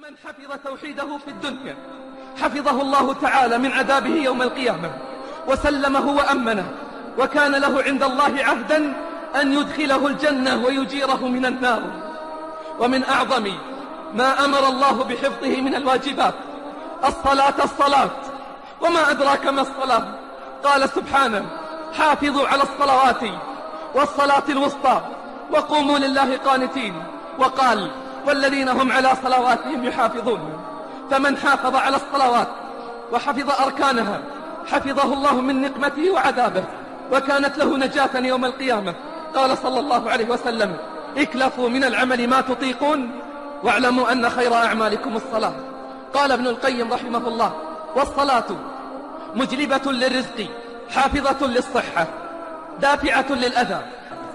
من حفظ توحيده في الدنيا حفظه الله تعالى من عذابه يوم القيامة وسلمه وأمنه وكان له عند الله عهدا أن يدخله الجنة ويجيره من النار. ومن أعظم ما أمر الله بحفظه من الواجبات الصلاة الصلاة. وما أدراك ما الصلاة؟ قال سبحانه حافظوا على الصلوات والصلاة الوسطى وقوموا لله قانتين. وقال والذين هم على صلواتهم يحافظون. فمن حافظ على الصلوات وحفظ أركانها حفظه الله من نقمته وعذابه وكانت له نجاة يوم القيامة. قال صلى الله عليه وسلم اكلفوا من العمل ما تطيقون واعلموا أن خير أعمالكم الصلاة. قال ابن القيم رحمه الله والصلاة مجلبة للرزق حافظة للصحة دافعة للأذى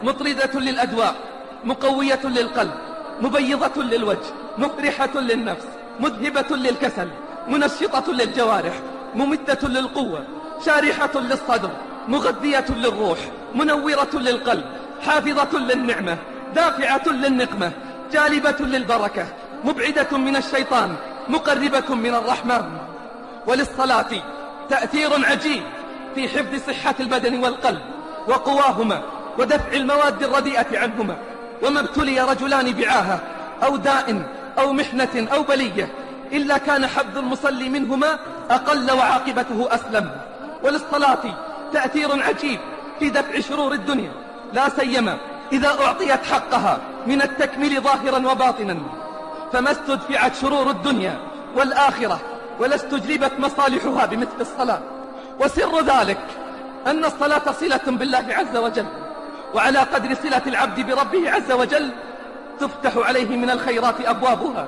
مطردة للأدواء مقوية للقلب مبيضة للوجه مفرحة للنفس مذهبة للكسل منشطة للجوارح ممدة للقوة شارحة للصدر مغذية للروح منورة للقلب حافظة للنعمة دافعة للنقمة جالبة للبركة مبعدة من الشيطان مقربة من الرحمن. وللصلاة تأثير عجيب في حفظ صحة البدن والقلب وقواهما ودفع المواد الرديئة عنهما. وما ابتلي رجلان بعاهة أو داء أو محنة أو بلية إلا كان حفظ المصلي منهما أقل وعاقبته أسلم. وللصلاة تأثير عجيب في دفع شرور الدنيا. لا سيما إذا أعطيت حقها من التكميل ظاهرا وباطنا. فما استدفعت شرور الدنيا والآخرة ولا استجلبت مصالحها بمثل الصلاة. وسر ذلك أن الصلاة صلة بالله عز وجل. وعلى قدر صلة العبد بربه عز وجل تفتح عليه من الخيرات أبوابها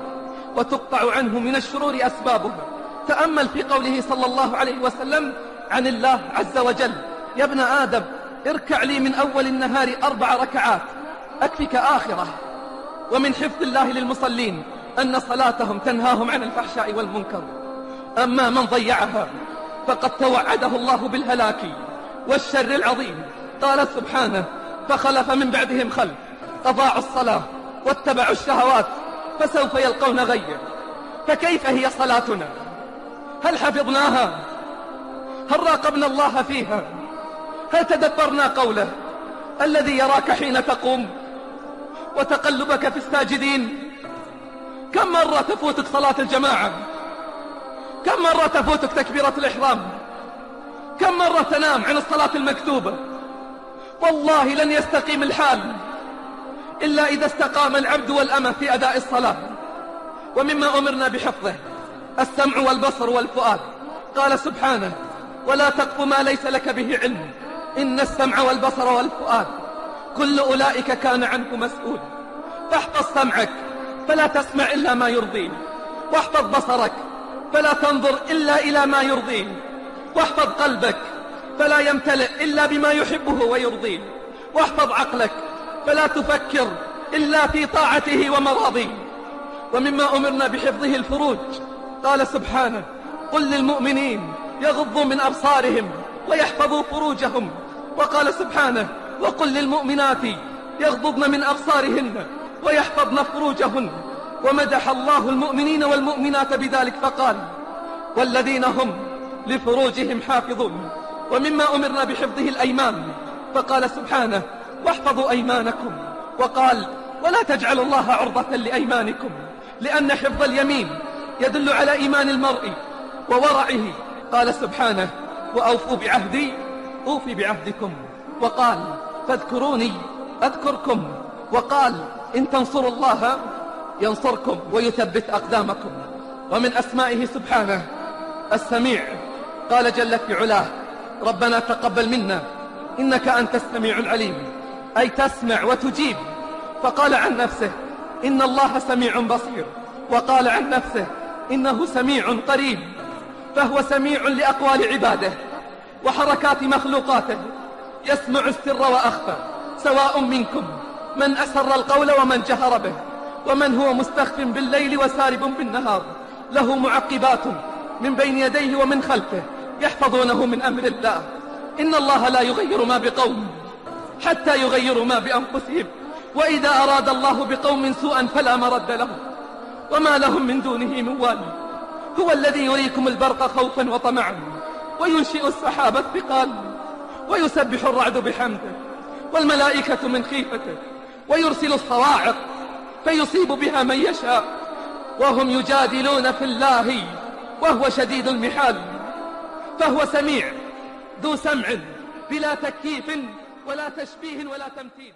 وتقطع عنه من الشرور أسبابها. تأمل في قوله صلى الله عليه وسلم عن الله عز وجل يا ابن آدم اركع لي من أول النهار أربع ركعات أكفك آخرة. ومن حفظ الله للمصلين أن صلاتهم تنهاهم عن الفحشاء والمنكر. أما من ضيعها فقد توعده الله بالهلاك والشر العظيم. قال سبحانه فخلف من بعدهم خلف. أضاعوا الصلاة واتبعوا الشهوات فسوف يلقون غيا. فكيف هي صلاتنا؟ هل حفظناها؟ هل راقبنا الله فيها؟ هل تدبرنا قوله؟ الذي يراك حين تقوم وتقلبك في الساجدين. كم مرة تفوتك صلاة الجماعة؟ كم مرة تفوتك تكبيرة الإحرام؟ كم مرة تنام عن الصلاة المكتوبة؟ والله لن يستقيم الحال إلا إذا استقام العبد والأمة في أداء الصلاة. ومما أمرنا بحفظه السمع والبصر والفؤاد. قال سبحانه ولا تقف ما ليس لك به علم إن السمع والبصر والفؤاد. كل أولئك كان عنه مسؤول. فاحفظ سمعك فلا تسمع إلا ما يرضيه واحفظ بصرك فلا تنظر إلا إلى ما يرضيه واحفظ قلبك فلا يمتلئ إلا بما يحبه ويرضيه. واحفظ عقلك فلا تفكر إلا في طاعته ومراضيه. ومما أمرنا بحفظه الفروج قال سبحانه قل للمؤمنين يغضوا من أبصارهم ويحفظوا فروجهم. وقال سبحانه وقل للمؤمنات يغضضن من أبصارهن ويحفظن فروجهن. ومدح الله المؤمنين والمؤمنات بذلك فقال والذين هم لفروجهم حافظون. ومما أمرنا بحفظه الأيمان. فقال سبحانه واحفظوا أيمانكم. وقال ولا تجعلوا الله عرضة لأيمانكم لأن حفظ اليمين يدل على إيمان المرء وورعه. قال سبحانه وأوفوا بعهدي أوفي بعهدكم. وقال فاذكروني أذكركم. وقال إن تنصروا الله ينصركم ويثبت أقدامكم. ومن أسمائه سبحانه السميع. قال جل في علاه ربنا تقبل منا. إنك أنت السميع العليم. أي تسمع وتجيب. فقال عن نفسه إن الله سميع بصير. وقال عن نفسه إنه سميع قريب. فهو سميع لأقوال عباده وحركات مخلوقاته. يسمع السر وأخفى سواء منكم. من أسر القول ومن جهر به. ومن هو مستخف بالليل وسارب بالنهار. له معقبات من بين يديه ومن خلفه. يحفظونه من أمر الله. إن الله لا يغير ما بقوم حتى يغيروا ما بأنفسهم. وإذا أراد الله بقوم سوءا فلا مرد له. وما لهم من دونه من والي هو الذي يريكم البرق خوفا وطمعا وينشئ السحاب الثقال ويسبح الرعد بحمده والملائكة من خيفته ويرسل الصواعق فيصيب بها من يشاء. وهم يجادلون في الله وهو شديد المحال. فهو سميع ذو سمع بلا تكييف ولا تشبيه ولا تمثيل